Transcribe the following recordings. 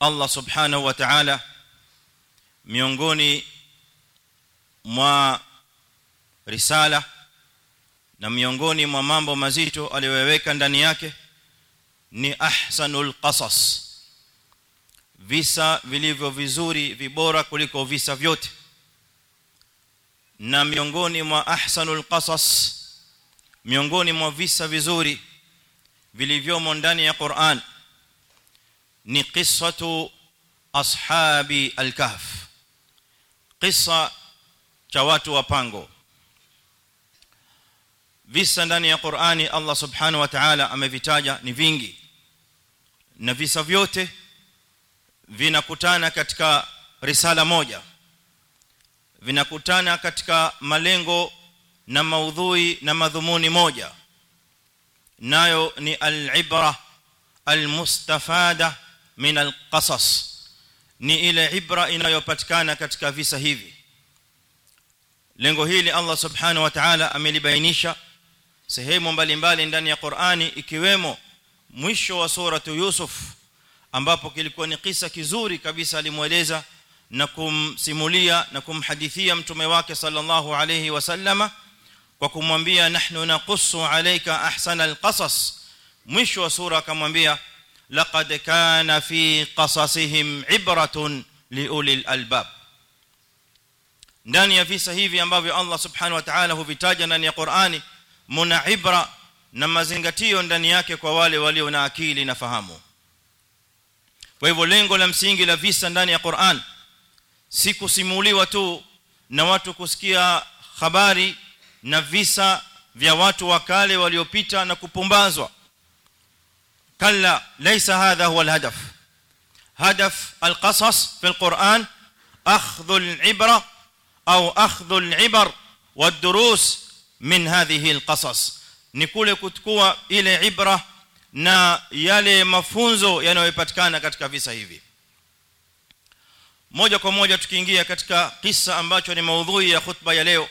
Allah subhanahu wa ta'ala miongoni mwa risala na miongoni mwa mambo mazito aliyoweka ndani yake ni ahsanul qasas visa vilivyo vizuri vibora kuliko visa vyote. Na miongoni mwa ahsanul qasas miongoni mwa visa vizuri vilivyomo ndani ya Qur'an ni qissatu ashabi al-kahf. Qissa cha watu wa pango. Visa ndani ya Qur'ani Allah subhanahu wa ta'ala amevitaja ni vingi. Na visa vyote vinakutana katika risala moja. Vinakutana katika malengo na maudhui na madhumuni moja. Nayo ni al-ibra al-mustafada min al-qasas. Ni ile ibra inayopatikana katika visa hivi. Lengo hili Allah subhanahu wa ta'ala amelibainisha sehemu mbalimbali ndani ya Qur'ani ikiwemo mwisho wa suratu Yusuf ambapo kilikuwa ni kisa kizuri kabisa alimueleza na kumsimulia na kumhadithia mtume wake sallallahu alayhi wasallama kwa kumwambia nahnu naqussu alayka ahsana alqasas mwisho wa sura akamwambia laqad كان في قصصهم عبره لاولي الالباب ndani ya visa hivi ambavyo Allah subhanahu wa ta'ala huvitaja ndani ya Qur'ani muna ibra na mazingatio ndani yake kwa wale walio na akili na fahamu. Kwa hivyo lengo la msingi la visa ndani ya Qur'an si kusimuliwa tu na watu kusikia habari na visa vya watu wa kale waliopita na kupumbazwa kalla laysa hadha huwa alhadaf hadaf alqasas fi alquran akhdhu alibra au akhdhu alibar والدروس min hadhihi alqasas ni kule kuchukua ile ibra na yale mafunzo yanayopatikana katika visa hivi moja kwa moja tukiingia katika kisa ambacho ni maudhui ya khutba ya leo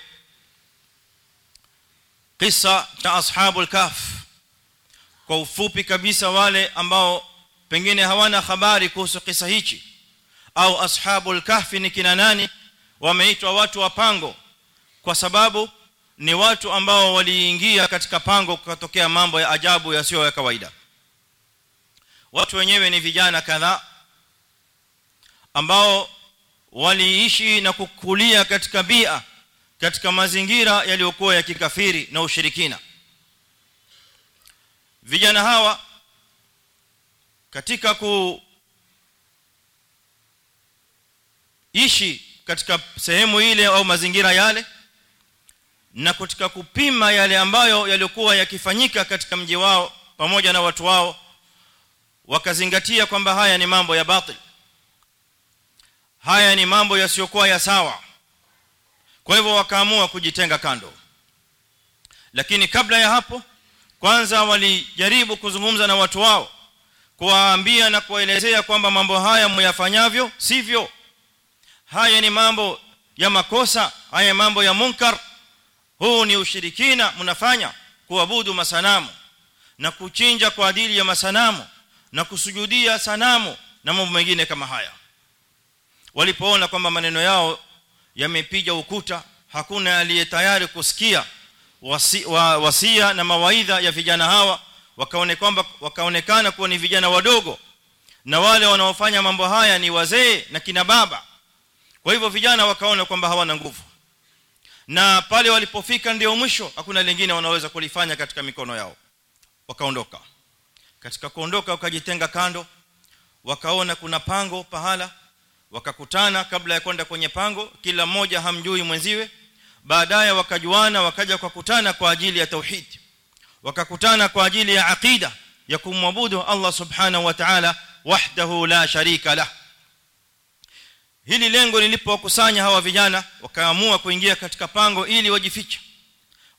kisa cha ashabul kahf kwa ufupi kabisa wale ambao pengine hawana habari kuhusu kisa hichi au ashabul kahfi ni kina nani wameitwa watu wa pango kwa sababu ni watu ambao waliingia katika pango kukatokea mambo ya ajabu yasiyo ya kawaida. Watu wenyewe ni vijana kadhaa ambao waliishi na kukulia katika bia katika mazingira yaliyokuwa ya kikafiri na ushirikina vijana hawa katika ku ishi katika sehemu ile au mazingira yale na katika kupima yale ambayo yalikuwa yakifanyika katika mji wao pamoja na watu wao wakazingatia kwamba haya ni mambo ya batil. Haya ni mambo yasiyokuwa ya sawa. Kwa hivyo wakaamua kujitenga kando. Lakini kabla ya hapo kwanza walijaribu kuzungumza na watu wao kuwaambia na kuwaelezea kwamba mambo haya myafanyavyo sivyo. Haya ni mambo ya makosa haya mambo ya munkar. Huu ni ushirikina mnafanya kuabudu masanamu na kuchinja kwa ajili ya masanamu na kusujudia sanamu na mambo mengine kama haya. Walipoona kwamba maneno yao yamepiga ukuta hakuna aliye tayari kusikia wasi, wa, wasia na mawaidha ya vijana hawa wakaone kwamba wakaonekana kuwa ni vijana wadogo na wale wanaofanya mambo haya ni wazee na kina baba. Kwa hivyo vijana wakaona kwamba hawana nguvu. Na pale walipofika ndio mwisho hakuna lingine wanaweza kulifanya katika mikono yao. Wakaondoka. Katika kuondoka wakajitenga kando wakaona kuna pango pahala wakakutana kabla ya kwenda kwenye pango kila mmoja hamjui mwenziwe baadaye wakajuana wakaja kwa kutana kwa ajili ya tauhid. Wakakutana kwa ajili ya aqida ya kumwabudu Allah subhanahu wa ta'ala wahdahu la sharika lah. Hili lengo lilipokusanya hawa vijana wakaamua kuingia katika pango ili wajifiche.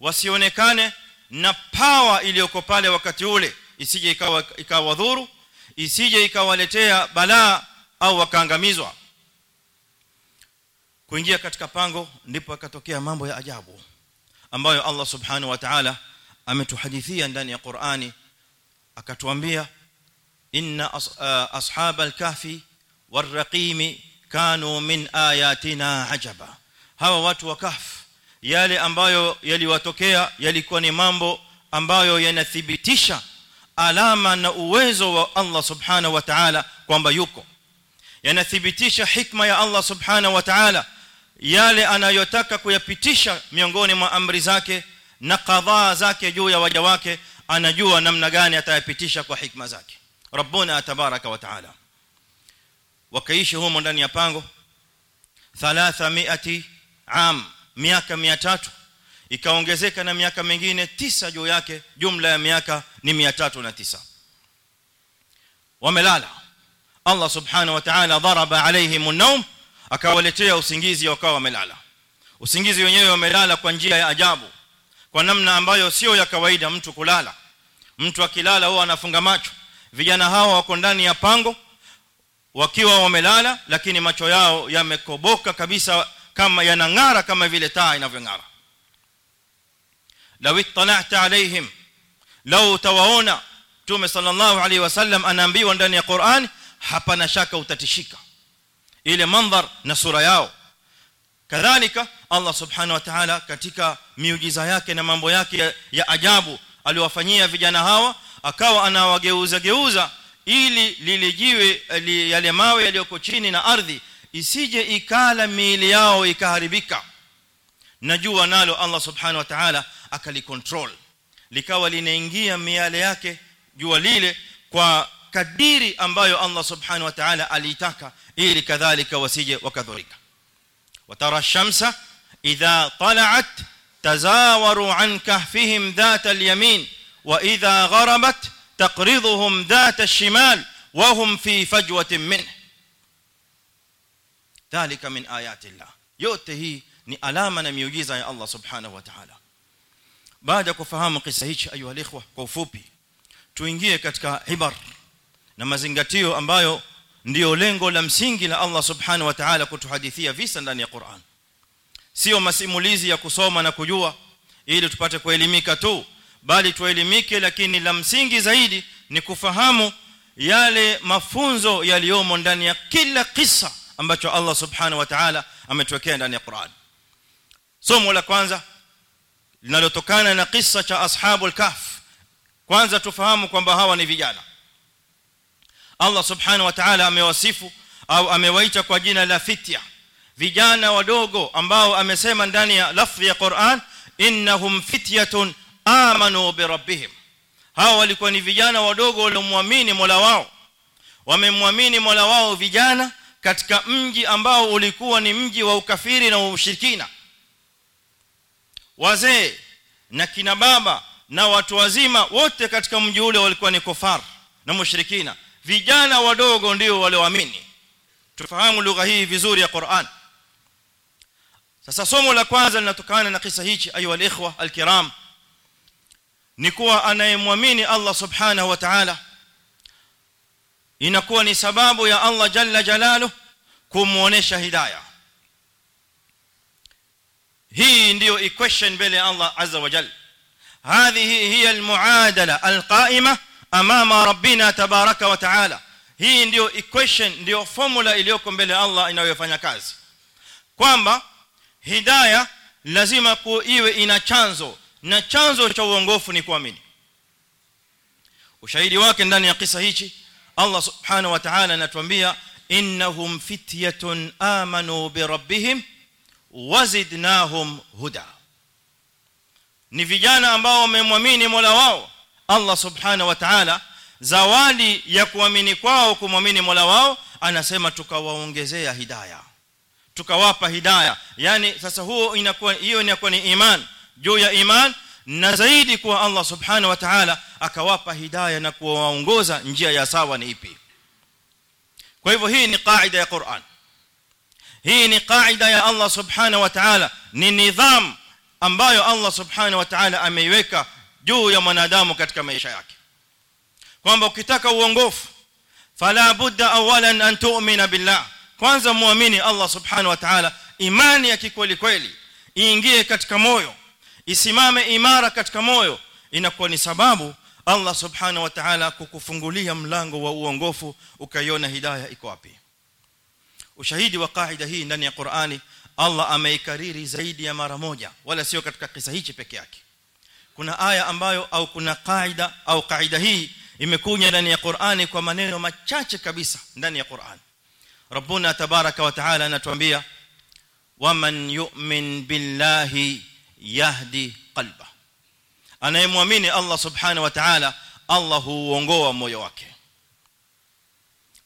Wasionekane na pawa iliyoko pale wakati ule isije ikawa ikawadhuru isije ikawaletea balaa au wakaangamizwa kuingia katika pango ndipo akatokea mambo ya ajabu ambayo Allah subhanahu wa ta'ala ametuhadithia ndani ya Qur'ani akatuambia inna ashabal kahfi warraqimi kanu min ayatina ajaba. Hawa watu wa kahf yale ambayo yaliwatokea yalikuwa ni mambo ambayo yanathibitisha alama na uwezo wa Allah subhanahu wa ta'ala kwamba yuko. Yanathibitisha hikma ya Allah subhanahu wa ta'ala yale anayotaka kuyapitisha miongoni mwa amri zake na qadhaa zake juu ya waja wake anajua namna gani atayapitisha kwa hikma zake. Rabbuna tabaraka wa ta'ala. Wakaishi humo ndani ya pango 300 am miaka 300 ikaongezeka na miaka mingine tisa juu yake jumla ya miaka ni 309 wamelala. Allah subhanahu wa ta'ala daraba alaihim an-nawm akawaletea usingizi wakawa wamelala. Usingizi wenyewe wamelala kwa njia ya ajabu kwa namna ambayo sio ya kawaida mtu kulala. Mtu akilala huwa anafunga macho. Vijana hawa wako ndani ya pango wakiwa wamelala lakini macho yao yamekoboka kabisa kama yanang'ara kama vile taa inavyong'ara. Law ittala'ta alaihim law tawaona tume sallallahu alaihi wasallam anaambiwa ndani ya Qur'an hapana shaka utatishika ile mandhar na sura yao. Kadhalika Allah subhanahu wa ta'ala katika miujiza yake na mambo yake ya, ajabu aliwafanyia vijana hawa akawa anawageuza geuza ili lilijiwe li, yale mawe yaliyoko chini na ardhi isije ikala miili yao ikaharibika. Najua nalo Allah subhanahu wa ta'ala akalicontrol likawa linaingia miale yake jua lile kwa kadiri ambayo Allah subhanahu wa ta'ala aliitaka ili kadhalika wasije wakadhurika watara shamsa idha tala'at tazawaru an kahfihim dhat al-yamin wa idha gharabat taqriduhum dhat ash-shimal wa hum fi fajwatin minhu dhalika min ayati Allah yote hii ni alama na miujiza ya Allah subhanahu wa ta'ala baada kufahamu kisa hichi ayu alikhwa kwa ufupi tuingie katika ibar na mazingatio ambayo ndio lengo la msingi la Allah subhanahu wa ta'ala kutuhadithia visa ndani ya Qur'an. Sio masimulizi ya kusoma na kujua ili tupate kuelimika tu bali tuelimike lakini la msingi zaidi ni kufahamu yale mafunzo yaliyomo ndani ya kila kisa ambacho Allah subhanahu wa ta'ala ametuwekea ndani ya Qur'an. Somo la kwanza linalotokana na kisa cha ashabul kahf. Kwanza tufahamu kwamba hawa ni vijana Allah subhanahu wa ta'ala amewasifu au amewaita kwa jina la fitya. Vijana wadogo ambao amesema ndani ya lafzi ya Qur'an innahum fityatun amanu bi rabbihim. Hao walikuwa ni vijana wadogo waliomwamini Mola wao. Wamemwamini Mola wao vijana katika mji ambao ulikuwa ni mji wa ukafiri na ushirikina. Wazee na kina baba na watu wazima wote katika mji ule walikuwa ni kufar na mushrikina vijana wadogo ndio walioamini tufahamu lugha hii vizuri ya Qur'an sasa somo la kwanza linatokana na kisa hichi ayu alikhwa alkiram ni kuwa anayemwamini Allah subhanahu wa ta'ala inakuwa ni sababu ya Allah jalla jalalu kumuonesha hidayah hii ndio equation mbele ya Allah azza wa jalla هذه هي المعادله القائمه amama rabbina tabaraka wa taala. Hii ndio equation ndio formula iliyoko mbele ya Allah inayofanya kazi. Kwamba hidayah lazima kuiwe ina chanzo na chanzo cha uongofu ni kuamini. Ushahidi wake ndani ya kisa hichi Allah subhanahu wa ta'ala anatuambia innahum fityatun amanu bi rabbihim wazidnahum huda. Ni vijana ambao wamemwamini Mola wao Allah subhanahu wa ta'ala zawadi ya kuamini kwao kumwamini Mola wao anasema tukawaongezea hidayah tukawapa hidayah yani sasa huo inakuwa hiyo inakuwa ni iman. Juu ya iman na zaidi kwa Allah subhanahu wa ta'ala akawapa hidayah na kuwaongoza njia ya sawa ni ipi. Kwa hivyo hii ni kaida ya Qur'an. Hii ni kaida ya Allah subhanahu wa ta'ala. Ni nidham ambayo Allah subhanahu wa ta'ala ameiweka juu ya mwanadamu katika maisha yake. Kwamba ukitaka uongofu fala budda awalan an tu'mina billah. Kwanza muamini Allah subhanahu wa ta'ala imani ya kikweli kweli iingie katika moyo isimame imara katika moyo. Inakuwa ni sababu Allah subhanahu wa ta'ala kukufungulia mlango wa uongofu ukaiona hidayah iko wapi. Ushahidi wa kaida hii ndani ya Qur'ani Allah ameikariri zaidi ya mara moja wala sio katika kisa hichi peke yake kuna aya ambayo au kuna kaida au kaida hii imekuja ndani ya Qur'ani kwa maneno machache kabisa ndani ya Qur'ani Rabbuna tabaraka wa taala anatuambia waman yu'min billahi yahdi qalba anayemwamini Allah subhanahu wa ta'ala Allah huongoa moyo wake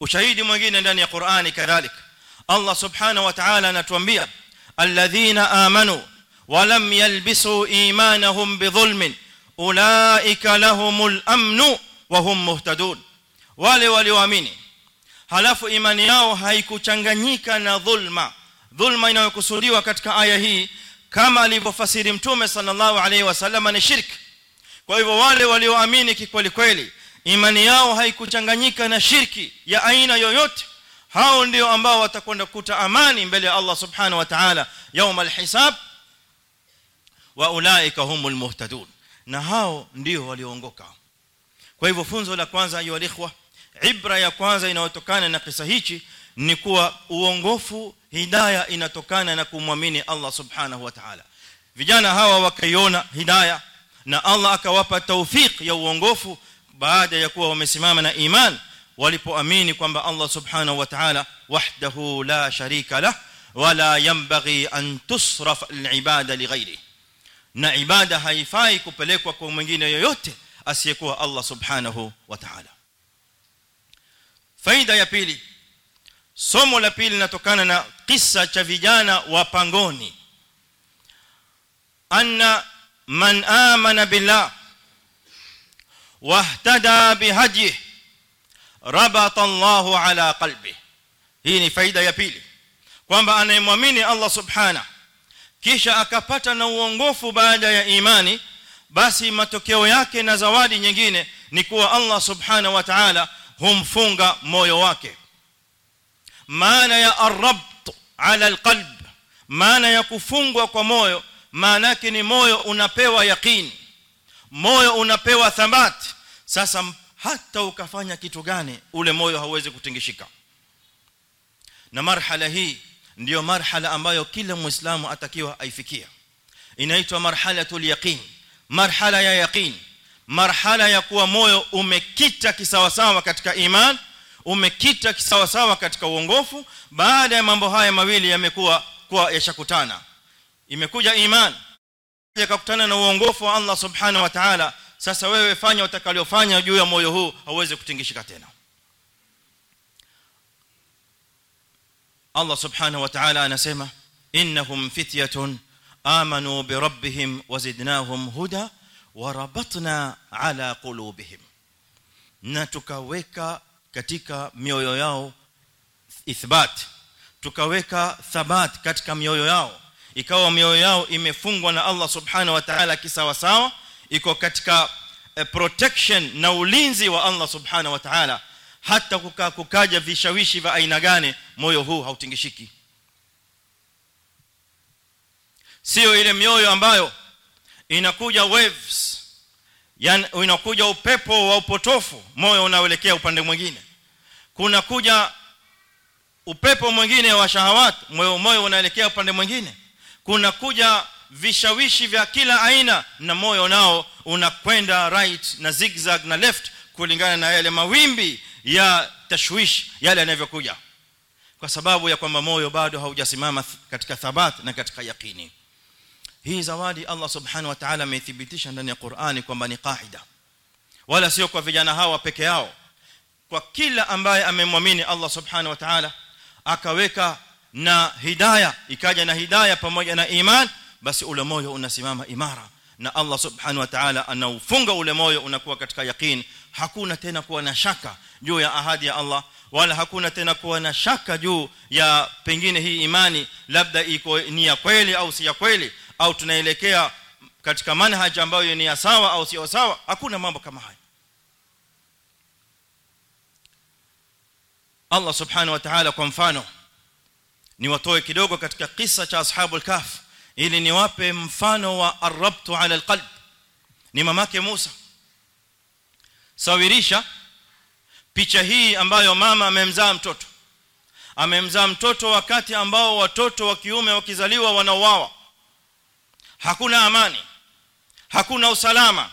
ushahidi mwingine ndani ya Qur'ani kadhalika Allah subhanahu wa ta'ala anatuambia alladhina amanu wa lam yalbisu imanahum bidhulmin ulaika lahumul amnu wa hum muhtadun wale walioamini halafu imani yao haikuchanganyika na dhulma dhulma inayokusudiwa katika aya hii kama alivyofasiri mtume sallallahu alaihi wasallam ni shirki kwa hivyo wale walioamini kikweli kweli imani yao haikuchanganyika na shirki ya aina yoyote hao ndio ambao watakwenda kukuta amani mbele ya Allah subhanahu wa ta'ala يوم الحساب واولئك هم المهتدون na hao ndio walioongoka kwa hivyo funzo la kwanza ayu alikhwa ibra ya kwanza inayotokana na kisa hichi ni kuwa uongofu hidayah inatokana na kumwamini Allah subhanahu wa ta'ala vijana hawa wakaiona hidayah na Allah akawapa tawfik ya uongofu baada ya kuwa wamesimama na iman walipoamini kwamba Allah subhanahu wa ta'ala wahdahu la sharika lah wala yanbaghi an tusraf al-ibada lighairi na ibada haifai kupelekwa kwa mwingine yoyote asiyekuwa Allah subhanahu wa ta'ala. Faida ya pili somo la pili linatokana na kisa cha vijana wa pangoni. Anna man amana billah wahtada bihaji rabata Allahu ala qalbi hii ni faida ya pili kwamba anayemwamini Allah subhanahu kisha akapata na uongofu baada ya imani basi matokeo yake na zawadi nyingine ni kuwa Allah subhanahu wa ta'ala humfunga moyo wake. Maana ya arabt ala alqalb maana ya kufungwa kwa moyo maana yake ni moyo unapewa yaqeen moyo unapewa thabat. Sasa hata ukafanya kitu gani ule moyo hauwezi kutingishika. Na marhala hii ndio marhala ambayo kila muislamu atakiwa aifikia inaitwa marhalatul yaqin. Marhala ya yaqin. Marhala ya kuwa moyo umekita kisawasawa katika iman umekita kisawasawa katika uongofu. Baada ya mambo haya mawili yamekuwa kwa yashakutana. Imekuja iman yakakutana na uongofu wa Allah subhanahu wa ta'ala. Sasa wewe fanya utakalofanya juu ya moyo huu hauwezi kutingishika tena Allah subhanahu wa ta'ala anasema innahum fityatun amanu bi rabbihim wazidnahum huda warabatna ala qulubihim. Na tukaweka katika mioyo yao ithbat tukaweka thabat katika mioyo yao. Ikawa mioyo yao imefungwa na Allah subhanahu wa ta'ala kisawa sawa iko katika uh, protection na ulinzi wa Allah subhanahu wa ta'ala hata kukaa kukaja vishawishi vya aina gani moyo huu hautingishiki. Sio ile mioyo ambayo inakuja waves yani inakuja upepo wa upotofu moyo unaelekea upande mwingine. Kuna kuja upepo mwingine wa shahawat moyo moyo unaelekea upande mwingine. Kuna kuja vishawishi vya kila aina na moyo nao unakwenda right na zigzag na left kulingana na yale mawimbi ya tashwish yale yanavyokuja. Kwa sababu ya kwamba moyo bado haujasimama katika thabat na katika yaqini. Hii zawadi Allah subhanahu wa ta'ala ameithibitisha ndani ya Qur'ani kwamba ni kaida wala sio kwa vijana hawa peke yao. Kwa kila ambaye amemwamini Allah subhanahu wa ta'ala akaweka na hidayah ikaja na hidayah pamoja na iman basi ule moyo unasimama imara. Na Allah subhanahu wa ta'ala anaufunga ule moyo unakuwa katika yaqeen hakuna tena kuwa na shaka juu ya ahadi ya Allah wala hakuna tena kuwa na shaka juu ya pengine hii imani labda iko ni ya kweli au si ya kweli au tunaelekea katika manhaj ambayo ni ya sawa au sio sawa. Hakuna mambo kama haya Allah subhanahu wa ta'ala kwa mfano niwatoe kidogo katika kisa cha ashabul kahf ili niwape mfano wa arabtu ala alqalb. Ni mamake Musa. Sawirisha picha hii ambayo mama amemzaa mtoto. Amemzaa mtoto wakati ambao watoto wa kiume wakizaliwa wanauawa. Hakuna amani. Hakuna usalama.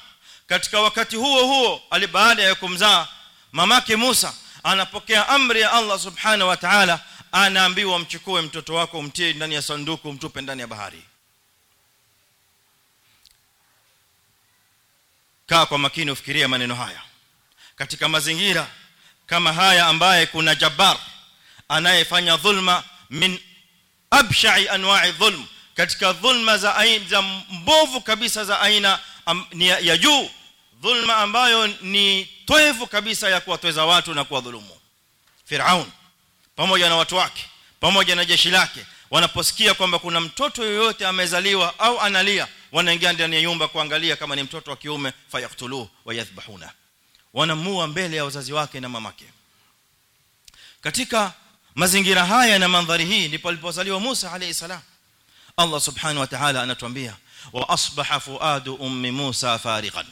Katika wakati huo huo baada ya kumzaa mamake Musa anapokea amri ya Allah subhanahu wa ta'ala anaambiwa mchukue mtoto wako umtie ndani ya sanduku mtupe ndani ya bahari. Kaa kwa makini ufikirie maneno haya. Katika mazingira kama haya ambaye kuna jabbar anayefanya dhulma min absha'i anwa'i dhulm katika dhulma za aina mbovu kabisa za aina ni ya, ya juu dhulma ambayo ni toevu kabisa ya kuwatweza watu na kuwadhulumu. Firaun pamoja na watu wake pamoja na jeshi lake wanaposikia kwamba kuna mtoto yoyote amezaliwa au analia wanaingia ndani ya nyumba kuangalia kama ni mtoto wa kiume fayaktuluhu wayadhbahuna wanamua mbele ya wazazi wake na mamake. Katika mazingira haya na mandhari hii ndipo alipozaliwa Musa alayhi salam. Allah subhanahu wa ta'ala anatuambia wa asbaha fuadu ummi Musa farighan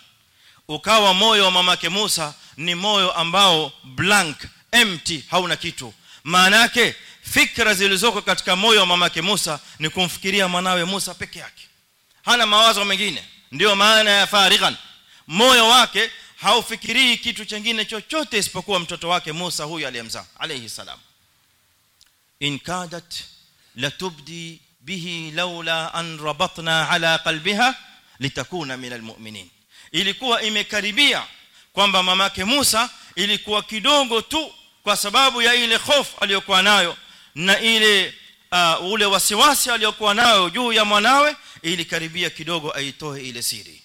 ukawa moyo wa mamake Musa ni moyo ambao blank empty hauna kitu. Maana yake fikra zilizoko katika moyo wa mamake Musa ni kumfikiria mwanawe Musa peke yake. Hana mawazo mengine. Ndio maana ya farighan moyo wake haufikirii kitu kingine chochote isipokuwa mtoto wake Musa huyu aliyemzaa alayhi salam. In kadat latubdi bihi laula an rabatna ala qalbiha litakuna minal mu'minin ilikuwa imekaribia kwamba mamake Musa ilikuwa kidogo tu kwa sababu ya ile hofu aliyokuwa nayo na ile uh, ule wasiwasi aliyokuwa nayo juu ya mwanawe ilikaribia kidogo aitoe ile siri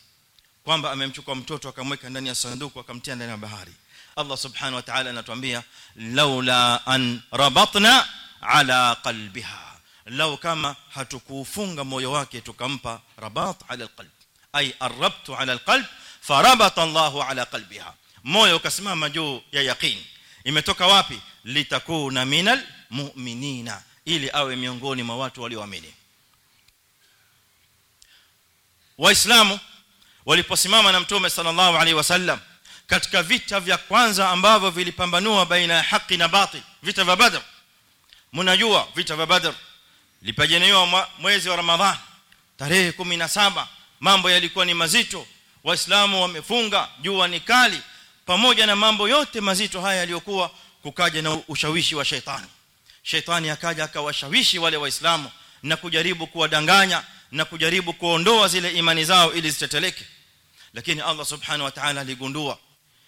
kwamba amemchukua mtoto akamweka ndani ya sanduku akamtia ndani ya bahari Allah subhanahu wa ta'ala anatuambia laula an rabatna ala qalbiha law kama hatukufunga moyo wake tukampa rabat ala alqalb ay arabtu ala alqalb farabata Allah ala qalbiha moyo ukasimama juu ya yaqeen imetoka wapi litakuna minal mu'minina ili awe miongoni mwa watu walioamini waislamu waliposimama na mtume sallallahu alaihi wasallam katika vita vya kwanza ambavyo vilipambanua baina ya haki na batil vita vya badr. Mnajua vita vya badr lipajeniwa mwezi wa ramadhan tarehe 17 mambo yalikuwa ni mazito waislamu wamefunga jua ni kali pamoja na mambo yote mazito haya yaliyokuwa kukaja na ushawishi wa shetani shetani akaja akawashawishi wale waislamu na kujaribu kuwadanganya na kujaribu kuondoa zile imani zao ili ziteteleke lakini Allah subhanahu wa ta'ala aligundua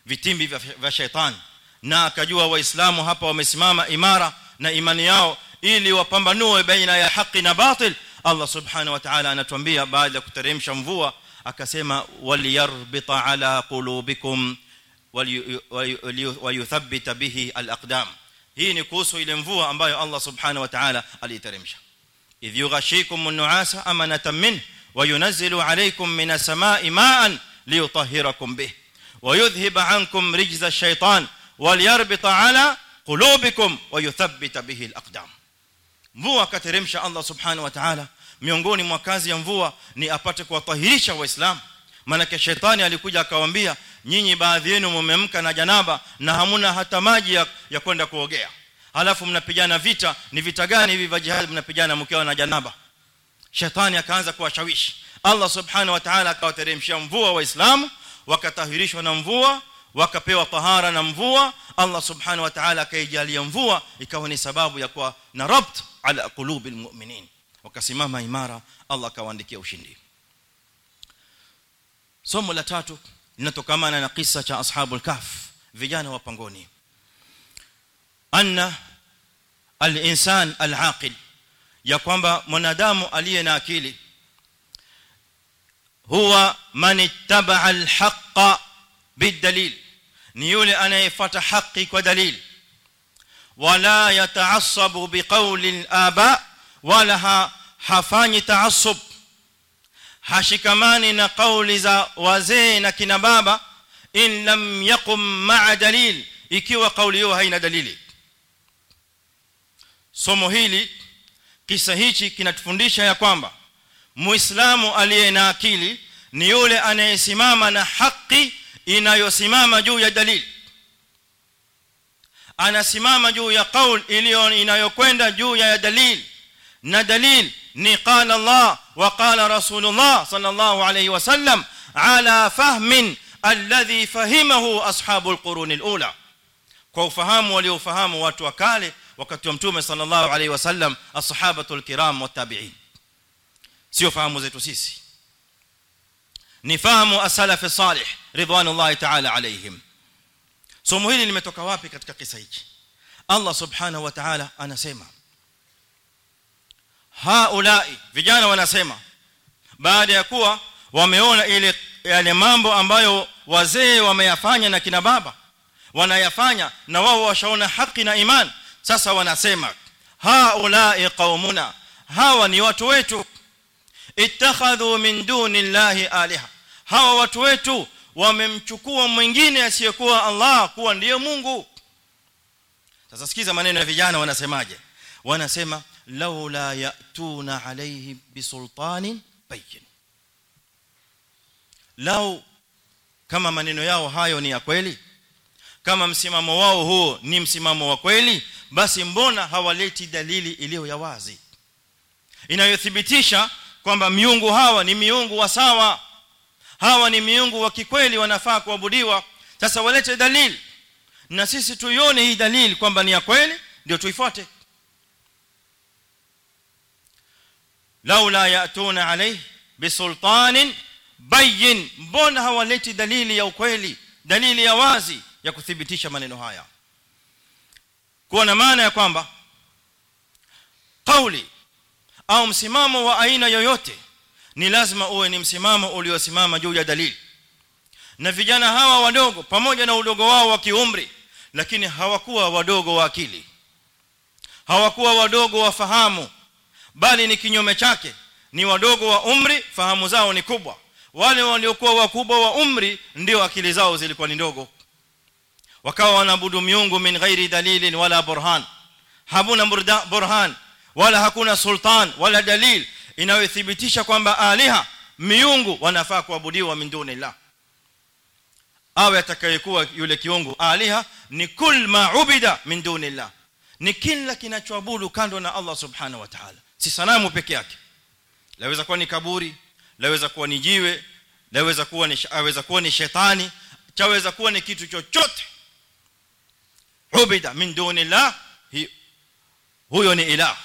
vitimbi vya shetani na akajua waislamu hapa wamesimama imara na imani yao ili wapambanue baina ya haki na batil Allah subhanahu wa ta'ala anatuambia baada ya kuteremsha mvua akasema waliyarbita ala qulubikum waliyuthabbita bihi alaqdam hii ni kuhusu ile mvua ambayo Allah subhanahu wa ta'ala aliteremsha idh yughashikum an-nu'asa amanatan min wa yunazzilu alaykum minas samaa'i ma'an liyutahhirakum bih wa yudhhiba 'ankum rijza ash-shaytan waliyarbita ala qulubikum wa yuthabbita bihi alaqdam mvua kateremsha Allah subhanahu wa ta'ala miongoni mwa kazi ya mvua ni apate kuwatahirisha waislamu maana shetani alikuja akawaambia nyinyi baadhi yenu mmemka na janaba na hamuna hata maji ya, ya kwenda kuogea halafu mnapigana vita ni vita gani hivi vya jihad mnapigana mkiwa na janaba? Shetani akaanza kuwashawishi. Allah subhanahu wa ta'ala akawateremshia mvua waislamu wakatahirishwa na mvua wakapewa tahara na mvua. Allah subhanahu wa ta'ala akaijalia mvua ikawa ni sababu ya kuwa na rabt ala qulubil mu'minin wakasimama imara Allah akawaandikia ushindi. Somo la tatu linatokana na kisa cha ashabul kahf vijana wa pangoni anna al-insan al-aqil ya kwamba mwanadamu aliye na akili huwa man ittaba al-haqqa bidalil ni yule anayefuata haki kwa dalili wala yataassabu biqawli al-aba wala hafanyi taassub hashikamani na kauli za wazee na kina baba in lam yaqum ma'a dalil ikiwa kauli hiyo haina dalili somo hili kisa hichi kinatufundisha ya kwamba muislamu aliye na akili ni yule anayesimama na haki inayosimama juu ya dalili. Anasimama juu ya kauli iliyo inayokwenda juu ya dalili na dalili ni qala Allah wa qala Rasulullah sallallahu alayhi wasallam ala fahmin alladhi fahimahu ashabul qurun alula kwa ufahamu waliofahamu watu wa kale wakati wa mtume sallallahu alayhi wasallam ashabatul kiram watabi'in sio fahamu zetu sisi ni fahamu as-salaf salih ridwanullahi ta'ala alayhim somo hili limetoka wapi katika kisa hiki Allah subhanahu wa ta'ala anasema haulai vijana wanasema baada ya kuwa wameona ile yale mambo ambayo wazee wameyafanya na kina baba wanayafanya na wao washaona haki na iman sasa wanasema haulai qaumuna hawa ni watu wetu. Ittakhadhu min duni llahi alaha hawa watu wetu wamemchukua mwingine asiyekuwa Allah kuwa ndiye Mungu. Sasa sikiza maneno ya vijana wanasemaje? Wanasema laula yatuna alayhi bisultanin bayyin. Lau kama maneno yao hayo ni ya kweli kama msimamo wao huo ni msimamo wa kweli basi mbona hawaleti dalili iliyo ya wazi? Inayothibitisha kwamba miungu hawa ni miungu wa sawa. Hawa ni miungu wa kikweli wanafaa kuabudiwa. Sasa walete dalili. Na sisi tuione hii dalili kwamba ni ya kweli ndio tuifuate. Laula yatuna alayhi bisultanin bayyin. Mbona hawaleti dalili ya ukweli dalili ya wazi ya kuthibitisha maneno haya. Kwa na maana ya kwamba kauli au msimamo wa aina yoyote ni lazima uwe ni msimamo uliosimama juu ya dalili. Na vijana hawa wadogo pamoja na udogo wao wa kiumri lakini hawakuwa wadogo wa akili. Hawakuwa wadogo wa fahamu bali ni kinyume chake. Ni wadogo wa umri fahamu zao ni kubwa. Wale waliokuwa wakubwa wa umri ndio akili zao zilikuwa ni ndogo wakawa wanaabudu miungu min ghairi dalilin wala burhan. Hakuna burhan wala hakuna sultan wala dalil inayothibitisha kwamba aliha miungu wanafaa kuabudiwa min dunillah. Awe atakayekuwa yule kiungu aliha ni kul ma ubida min dunillah. Ni kila kinachoabudu kando na Allah subhanahu wa ta'ala. Si sanamu peke yake. Laweza kuwa ni kaburi laweza kuwa ni jiwe laweza kuwa ni aweza kuwa ni shetani chaweza kuwa ni kitu chochote ubida min dunillah. Huyo ni ilah.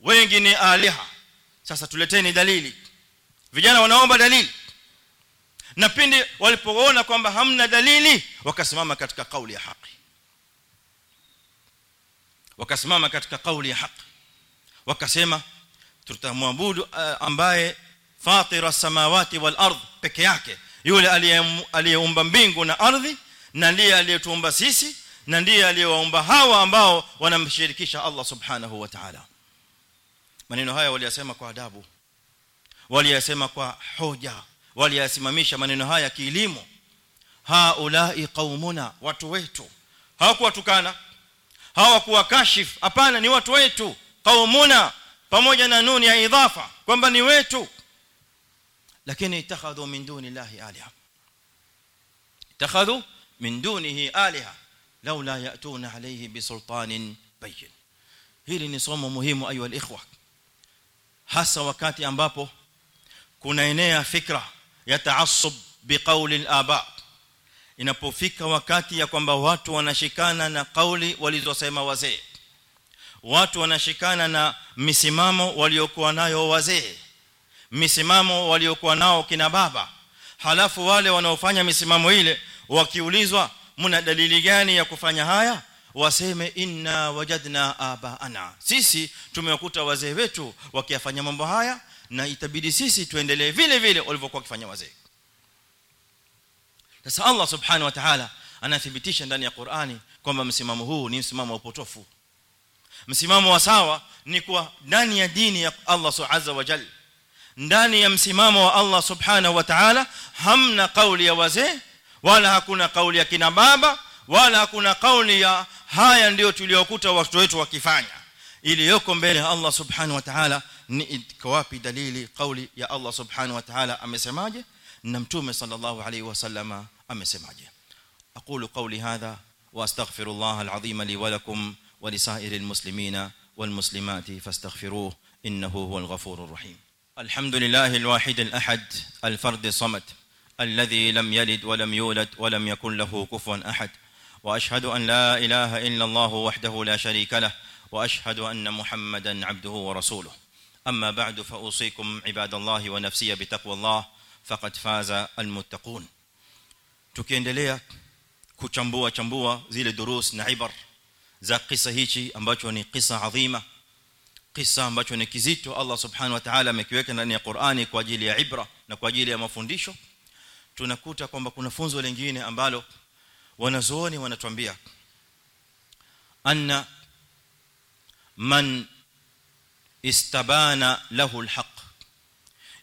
Wengi ni aliha. Sasa tuleteni dalili. Vijana wanaomba dalili. Na pindi walipoona kwamba hamna dalili wakasimama katika kauli ya haki. Wakasimama katika kauli ya haki. Wakasema tutamwabudu ambaye fatira samawati wal ardh peke yake. Yule aliyeumba mbingu na ardhi na ndiye aliyetuumba sisi na ndiye aliyewaumba hawa ambao wanamshirikisha Allah subhanahu wa ta'ala. Maneno haya waliyasema kwa adabu waliyasema kwa hoja waliyasimamisha maneno haya kielimu haulai qaumuna watu wetu. Hawakuwatukana hawakuwa kashif hapana ni watu wetu. Qaumuna pamoja na nuni ya idhafa kwamba ni wetu. Lakini itakhadhu min duni llahi aliha. Itakhadhu min dunihi aliha laula yatuna alayhi bisultanin bayyin. Hili ni somo muhimu ayu alikhwa. Hasa wakati ambapo kunaenea fikra ya taassub biqauli alaba. Inapofika wakati ya kwamba watu wanashikana na kauli walizosema wazee. Watu wanashikana na misimamo waliokuwa nayo wazee. Misimamo waliokuwa nao kina baba. Halafu wale wanaofanya misimamo ile wakiulizwa mna dalili gani ya kufanya haya? Waseme inna wajadna abaana. Sisi tumewakuta wazee wetu wakiyafanya mambo haya na itabidi sisi tuendelee vile vile walivyokuwa wakifanya wazee. Sasa Allah subhanahu wa ta'ala anathibitisha ndani ya Qur'ani kwamba msimamo huu ni msimamo wa upotofu. Msimamo wa sawa ni kwa ndani ya dini ya Allah subhanahu wa jalla ndani ya msimamo wa Allah subhanahu wa ta'ala hamna kauli ya wazee wala hakuna kauli ya kina baba wala hakuna kauli ya haya ndio tuliokuta watu wetu wakifanya iliyoko mbele Allah subhanahu wa ta'ala ni iko wapi dalili kauli ya Allah subhanahu wa ta'ala amesemaje na mtume sallallahu alayhi wasallama amesemaje aqulu qawli hadha واستغفر الله العظيم لي ولكم ولسائر المسلمين والمسلمات فاستغفروه انه هو الغفور الرحيم الحمد لله الواحد الاحد الفرد الصمد الذي لم يلد ولم يولد ولم يكن له كفوا احد واشهد ان لا اله الا الله وحده لا شريك له واشهد ان محمدا عبده ورسوله اما بعد فاوصيكم عباد الله ونفسي بتقوى الله فقد فاز المتقون tukiendelea kuchambua chambua zile durus na ibar za kisa hichi ambacho ni kisa adhima kisa ambacho ni kizito Allah subhanahu wa ta'ala amekiweka ndani ya Qur'ani kwa ajili ya ibra na kwa ajili ya mafundisho tunakuta kwamba kuna funzo lingine ambalo wanazuoni wanatuambia. Anna man istabana lahu alhaq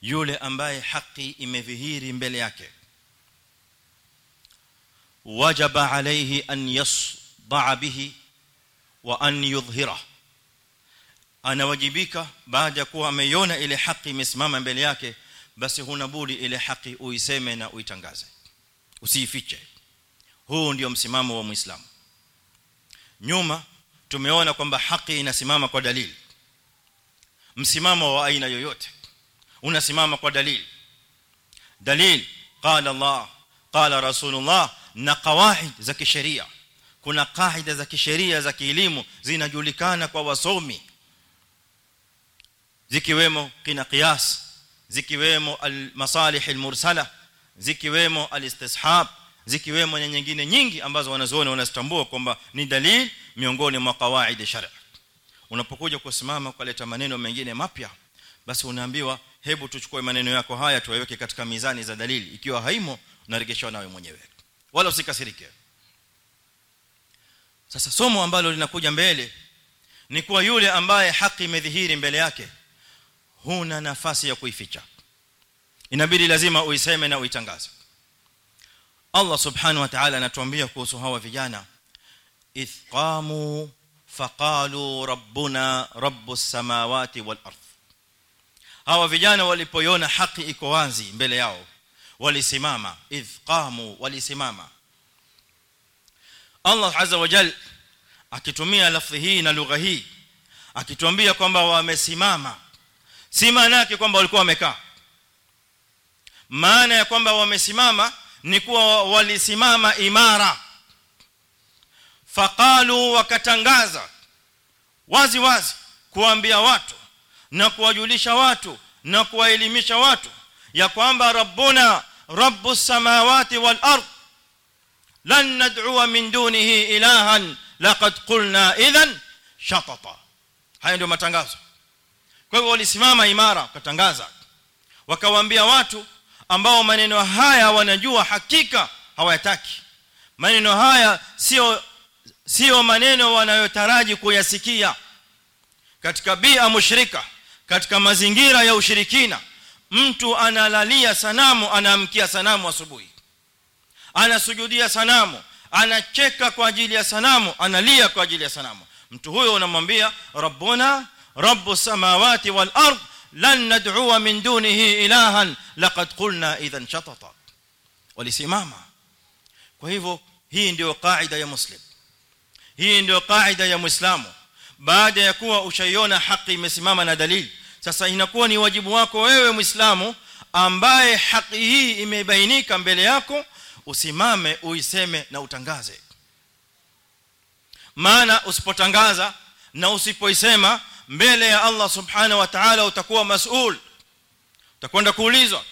yule ambaye haki imedhihiri mbele yake. Wajaba alayhi an yasda bihi wa an yudhhira anawajibika baada ya kuwa ameiona ile haki imesimama mbele yake basi huna budi ile haki uiseme na uitangaze. Usiifiche. Huu ndio msimamo wa muislamu. Nyuma tumeona kwamba haki inasimama kwa dalili. Msimamo wa aina yoyote unasimama kwa dalili. Dalil qala Allah qala rasulullah na qawaid za kisheria. Kuna kaida za kisheria za kielimu zinajulikana kwa wasomi. Zikiwemo kina qiyas zikiwemo al-masalih al-mursala zikiwemo al-istishab zikiwemo na nyingine nyingi ambazo wanazoona wanastambua kwamba ni dalili miongoni mwa kawaida shar'i. Unapokuja kusimama kuleta maneno mengine mapya basi unaambiwa hebu tuchukue maneno yako haya tuweke katika mizani za dalili ikiwa haimo unaregeshwa nawe mwenyewe. Wala usikasirike. Sasa somo ambalo linakuja mbele ni kwa yule ambaye haki imedhihiri mbele yake huna nafasi ya kuificha. Inabidi lazima uiseme na uitangaze. Allah subhanahu wa ta'ala anatuambia kuhusu hawa vijana ithqamu faqalu rabbuna rabbus samawati wal ardh hawa vijana walipoiona haki iko wazi mbele yao walisimama. Ithqamu walisimama. Allah azza wa jalla akitumia lafzi hii na lugha hii akituambia kwamba wamesimama si maana yake kwamba walikuwa wamekaa. Maana ya kwamba wamesimama ni kuwa walisimama imara. Faqalu wakatangaza wazi wazi kuambia watu na kuwajulisha watu na kuwaelimisha watu ya kwamba rabbuna rabbus samawati wal ard lan nad'u min dunihi ilahan laqad qulna idhan shatata. Haya ndio matangazo kwa hivyo walisimama imara wakatangaza. Wakawaambia watu ambao maneno haya wanajua hakika hawayataki. Maneno haya sio sio maneno wanayotaraji kuyasikia. Katika bia mushrika katika mazingira ya ushirikina mtu analalia sanamu anaamkia sanamu asubuhi. Anasujudia sanamu anacheka kwa ajili ya sanamu analia kwa ajili ya sanamu. Mtu huyo unamwambia rabbuna rabbus السماوات والارض لن ندعو من دونه dunihi ilahan قلنا idhan shatata. Walisimama. Kwa hivyo hii ndio kaida ya muslim. Hii ndio kaida ya muislamu. Baada ya kuwa ushaiona haki imesimama na dalili sasa inakuwa ni wajibu wako wewe muislamu ambaye haki hii imebainika mbele yako usimame uiseme na utangaze. Maana usipotangaza na usipoisema mbele ya Allah subhanahu wa ta'ala utakuwa mas'ul. Utakwenda kuulizwa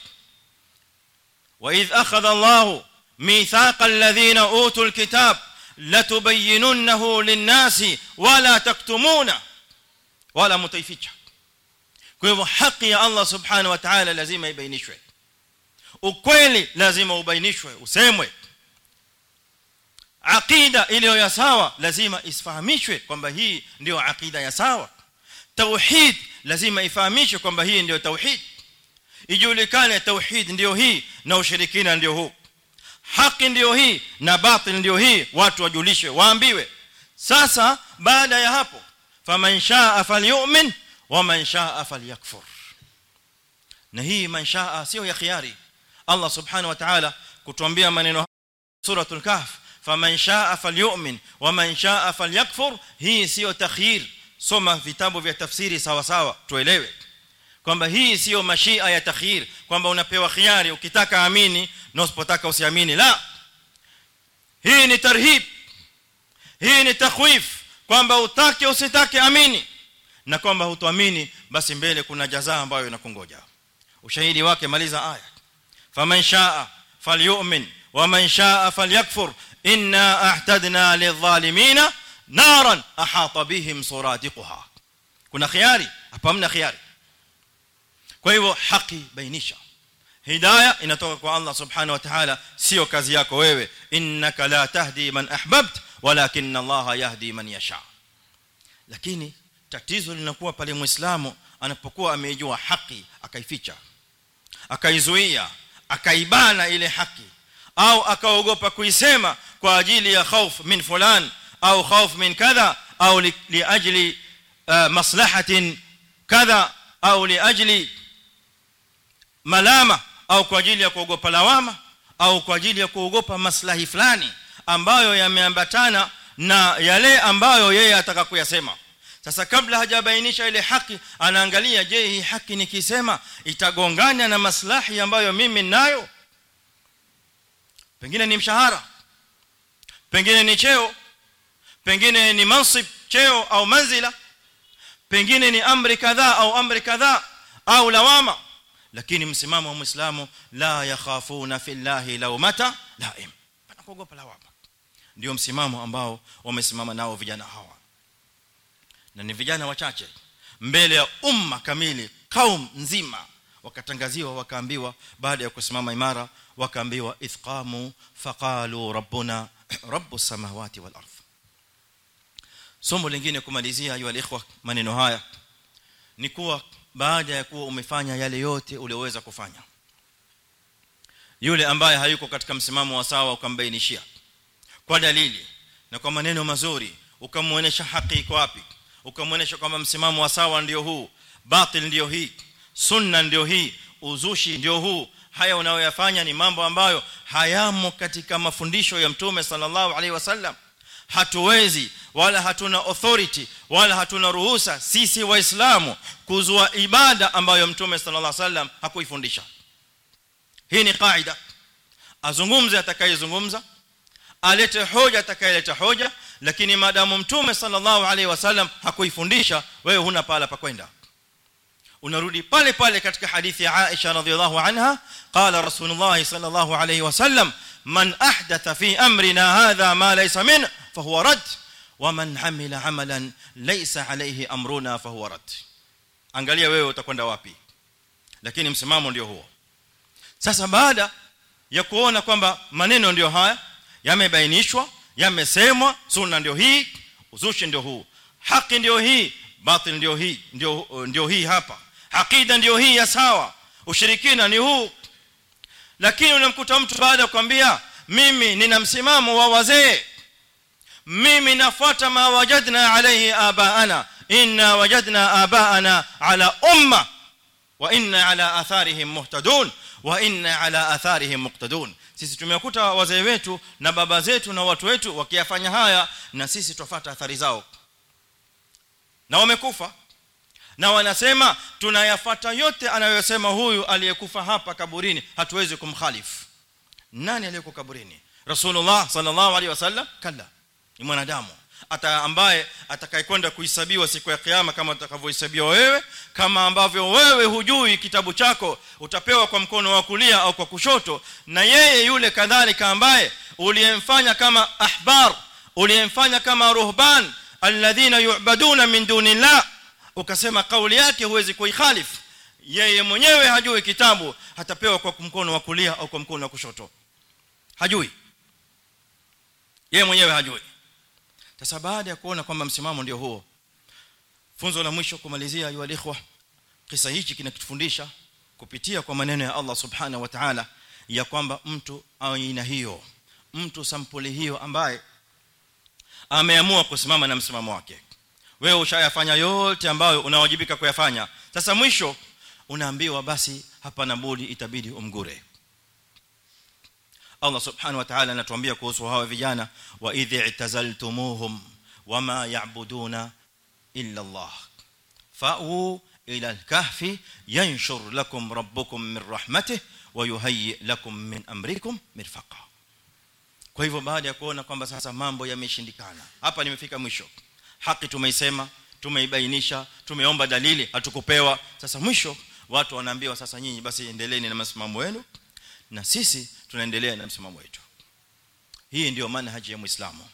wa idh akhadha Allah mithaqa alladhina utul kitab latubayyinunnahu lin-nasi wala taktumuna. Wala mutaificha. Kwa hivyo haki ya Allah subhanahu wa ta'ala lazima ibainishwe. Ukweli lazima ubainishwe usemwe. Aqida iliyo ya sawa lazima isifahamishwe kwamba hii ndio aqida ya sawa tauhid lazima ifahamishwe kwamba hii ndio tauhid ijulikane tauhid ndio hii na ushirikina ndio huu haki ndio hii na batil ndio hii watu wajulishwe waambiwe sasa baada ya hapo faman shaa falyu'min wa man shaa falyakfur na hii man shaa sio ya khiari Allah subhanahu wa ta'ala kutuambia maneno suratul kahf faman shaa falyu'min wa man shaa falyakfur hii sio takhyir soma vitabu vya tafsiri sawa sawa tuelewe. Kwamba hii sio mashia ya takhyir kwamba unapewa khiari ukitaka amini na usipotaka usiamini. La! Hii ni tarhib hii ni takhwif kwamba utake usitake amini na kwamba hutoamini basi mbele kuna jazaa ambayo inakungoja. Ushahidi wake maliza aya. Faman shaa falyu'min waman shaa falyakfur. Inna a'tadna lidh-dhalimina naran ahata bihim suradiquha. Kuna khiari? Hapa hamna khiari. Kwa hivyo haki bainisha. Hidayah inatoka kwa Allah subhanahu wa ta'ala sio kazi yako wewe. Innaka la tahdi man ahbabt walakin Allah yahdi man yasha. Lakini tatizo linakuwa pale muislamu anapokuwa amejua haki akaificha. Akaizuia akaibana ile haki. Au akaogopa kuisema kwa ajili ya khauf min fulan au khauf min kadha au li ajli maslahatin kadha au li ajli malama au kwa ajili ya kuogopa lawama au kwa ajili ya kuogopa maslahi fulani ambayo yameambatana na yale ambayo yeye ataka kuyasema. Sasa kabla hajabainisha ile haki anaangalia je hii haki nikisema itagongana na maslahi ambayo mimi ninayo? Pengine ni mshahara pengine ni cheo pengine ni mansib cheo au manzila pengine ni amri kadhaa au amri kadhaa au lawama lakini msimamo wa muislamu la yakhafuna fillahi lawmata laim panakuogopa lawama ndio msimamo ambao wamesimama nao vijana hawa na ni vijana wachache mbele ya umma kamili kaum nzima wakatangaziwa wakaambiwa baada ya kusimama imara wakaambiwa ithqamu faqalu rabbuna rabbus samawati wal ardh somo lingine kumalizia ayu alikhwa maneno haya ni kuwa baada ya kuwa umefanya yale yote ulioweza kufanya. Yule ambaye hayuko katika msimamo wa sawa ukambainishia kwa dalili na kwa maneno mazuri ukamuonesha haki iko wapi ukamuonesha kwamba msimamo wa sawa ndio huu batil ndio hii sunna ndio hii uzushi ndio huu haya unayoyafanya ni mambo ambayo hayamo katika mafundisho ya mtume sallallahu alaihi wasallam. Hatuwezi wala hatuna authority wala hatuna ruhusa sisi waislamu kuzua ibada ambayo mtume sallallahu alaihi wasallam hakuifundisha. Hii ni kaida. Azungumze atakayezungumza alete hoja atakayeleta hoja lakini maadamu mtume sallallahu alaihi wasallam hakuifundisha wewe huna pala pa kwenda. Unarudi pale pale katika hadithi ya Aisha radhiallahu anha qala rasulullah sallallahu alaihi wasallam man ahdatha fi amrina hadha ma laysa min fahuwa rad waman amila amalan laysa alayhi amruna fahuwa rad. Angalia wewe utakwenda wapi. Lakini msimamo ndio huo. Sasa baada ya kuona kwamba maneno ndio haya yamebainishwa yamesemwa sunna ndio hii uzushi ndio huu haki ndio hii batil ndio hii ndio ndio hii hapa aqida ndio hii ya sawa ushirikina ni huu. Lakini unamkuta mtu baada ya mimi nina msimamo wa wazee mimi nafuata ma wajadna alayhi abaana. Inna wajadna abaana ala umma. Wa inna ala atharihim muhtadun. Wa inna ala atharihim muqtadun. Sisi tumekuta wazee wetu na baba zetu na watu wetu wakiyafanya haya na sisi tufuata athari zao. Na wamekufa. Na wanasema tunayafuata yote anayosema huyu aliyekufa hapa kaburini hatuwezi kumkhalifu. Nani aliyeko kaburini? Rasulullah sallallahu alaihi wasallam? Kalla ni mwanadamu. Ata ambaye atakayekwenda kuhesabiwa siku ya kiyama kama utakavyohesabiwa wewe kama ambavyo wewe hujui kitabu chako utapewa kwa mkono wa kulia au kwa kushoto na yeye yule kadhalika ambaye uliyemfanya kama ahbar uliyemfanya kama ruhban alladhina yu'baduna min dunillah ukasema kauli yake huwezi kuikhalifu yeye mwenyewe hajui kitabu atapewa kwa mkono wa kulia au kwa mkono wa kushoto. Hajui. Yeye mwenyewe hajui sasa baada ya kuona kwamba msimamo ndio huo funzo la mwisho kumalizia ayu alikhwa kisa hichi kinatufundisha kupitia kwa maneno ya Allah subhanahu wa ta'ala ya kwamba mtu aina hiyo mtu sampuli hiyo ambaye ameamua kusimama na msimamo wake. Wewe ushayafanya yote ambayo unawajibika kuyafanya. Sasa mwisho unaambiwa basi hapana budi itabidi umgure Allah subhanahu wa ta'ala anatuambia kuhusu hawa vijana wa idhi i'tazaltumuhum wama ya'buduna illa Allah. Fa'u ila al-kahfi yanshur lakum rabbukum min rahmatihi wa yuhayyi lakum min amrikum mirfaqa. Kwa hivyo baada ya kuona kwamba sasa mambo yameshindikana hapa nimefika mwisho. Haki tumeisema tumeibainisha tumeomba dalili hatukupewa. Sasa mwisho watu wanaambiwa sasa nyinyi basi endeleeni na msimamo wenu na sisi tunaendelea na msimamo wetu. Hii ndio manhaji ya muislamu.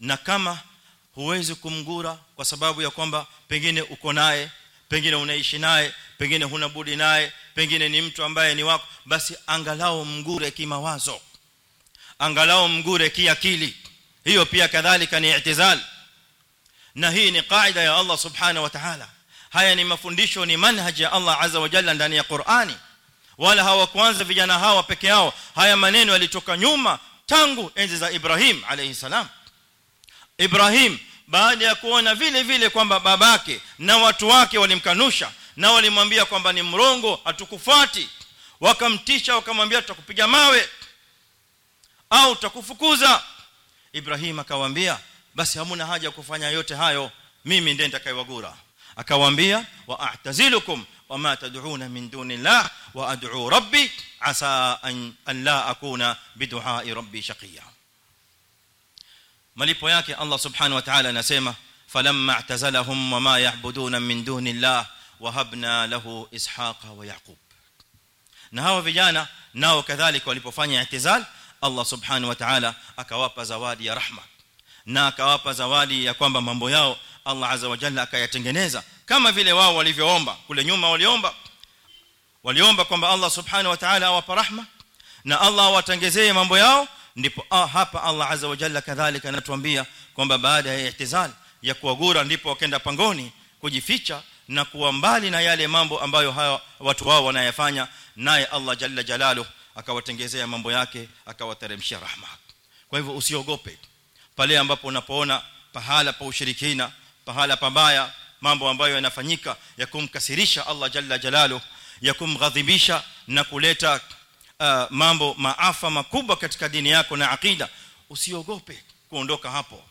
Na kama huwezi kumgura kwa sababu ya kwamba pengine uko naye pengine unaishi naye pengine huna budi naye pengine ni mtu ambaye ni wako basi angalau mgure kimawazo. Angalau mgure kiakili. Hiyo pia kadhalika ni i'tizal. Na hii ni kaida ya Allah subhanahu wa ta'ala. Haya ni mafundisho ni manhaji ya Allah azza wa jalla ndani ya Qur'ani wala hawakuanza vijana hawa peke yao. Haya maneno yalitoka nyuma tangu enzi za Ibrahim alayhi salam. Ibrahim baada ya kuona vile vile kwamba babake na watu wake walimkanusha na walimwambia kwamba ni mrongo hatukufuati wakamtisha wakamwambia tutakupiga mawe au tutakufukuza. Ibrahim akawaambia basi hamuna haja ya kufanya yote hayo mimi ndiye nitakayewagura. Akawaambia wa a'tazilukum wama tad'una min dunillah wa ad'u rabbi asa an la akuna bidu'a'i rabbi shaqiya malipo yake Allah subhanahu wa ta'ala anasema falamma i'tazalahum wama ya'buduna min dunillah wahabna lahu ishaqa wa yaqub na hawa vijana nao kadhalika walipofanya i'tizal Allah subhanahu wa ta'ala akawapa zawadi ya rahma na akawapa zawadi ya kwamba mambo yao Allah azza wa jalla akayatengeneza kama vile wao walivyoomba. Kule nyuma waliomba. Waliomba kwamba Allah subhanahu wa ta'ala awapa rahma na Allah awatangezee mambo yao. Ndipo ah, hapa Allah azza wa jalla kadhalika anatuambia kwamba baada ya ihtizal ya kuagura ndipo wakaenda pangoni kujificha na kuwa mbali na yale mambo ambayo hayo watu wao wanayafanya. Naye Allah jalla jalalu akawatengezea mambo yake akawateremshia rahma. Kwa hivyo usiogope. Pale ambapo unapoona pahala pa ushirikina pahala pabaya mambo ambayo yanafanyika ya kumkasirisha Allah jalla jalalu ya kumghadhibisha na kuleta uh, mambo maafa makubwa katika dini yako na akida usiogope kuondoka hapo.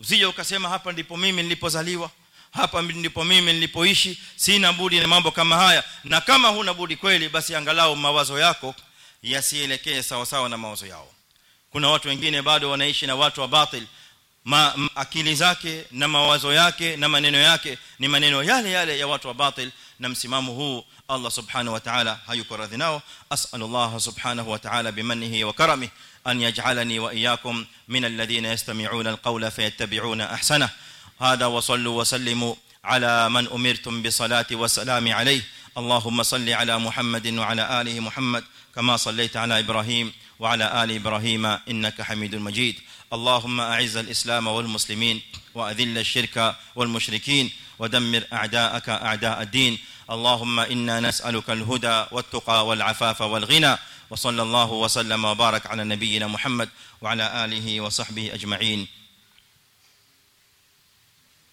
Usije ukasema hapa ndipo mimi nilipozaliwa hapa ndipo mimi nilipoishi sina budi na mambo kama haya. Na kama huna budi kweli basi angalau mawazo yako yasielekee sawa sawa na mawazo yao. Kuna watu wengine bado wanaishi na watu wa batil ma, m, akili zake na mawazo yake na maneno yake ni maneno yale yale ya watu wa batil na msimamo huu Allah subhanahu wa ta'ala hayuko radhi nao as'alullah subhanahu wa ta'ala bimannihi wa karamihi an yaj'alani wa iyyakum min alladhina yastami'una alqawla fayattabi'una ahsana hada wa sallu wa sallimu على من امرتم بالصلاه والسلام عليه اللهم صل على محمد وعلى اله محمد كما صليت على إبراهيم وعلى ال إبراهيم انك حميد مجيد اللهم أعز الإسلام والمسلمين وأذل الشرك والمشركين ودمر أعداءك أعداء الدين. اللهم إنا نسألك الهدى والتقى والعفاف والغنى. وصلى الله وسلم وبارك على نبينا محمد وعلى آله وصحبه أجمعين.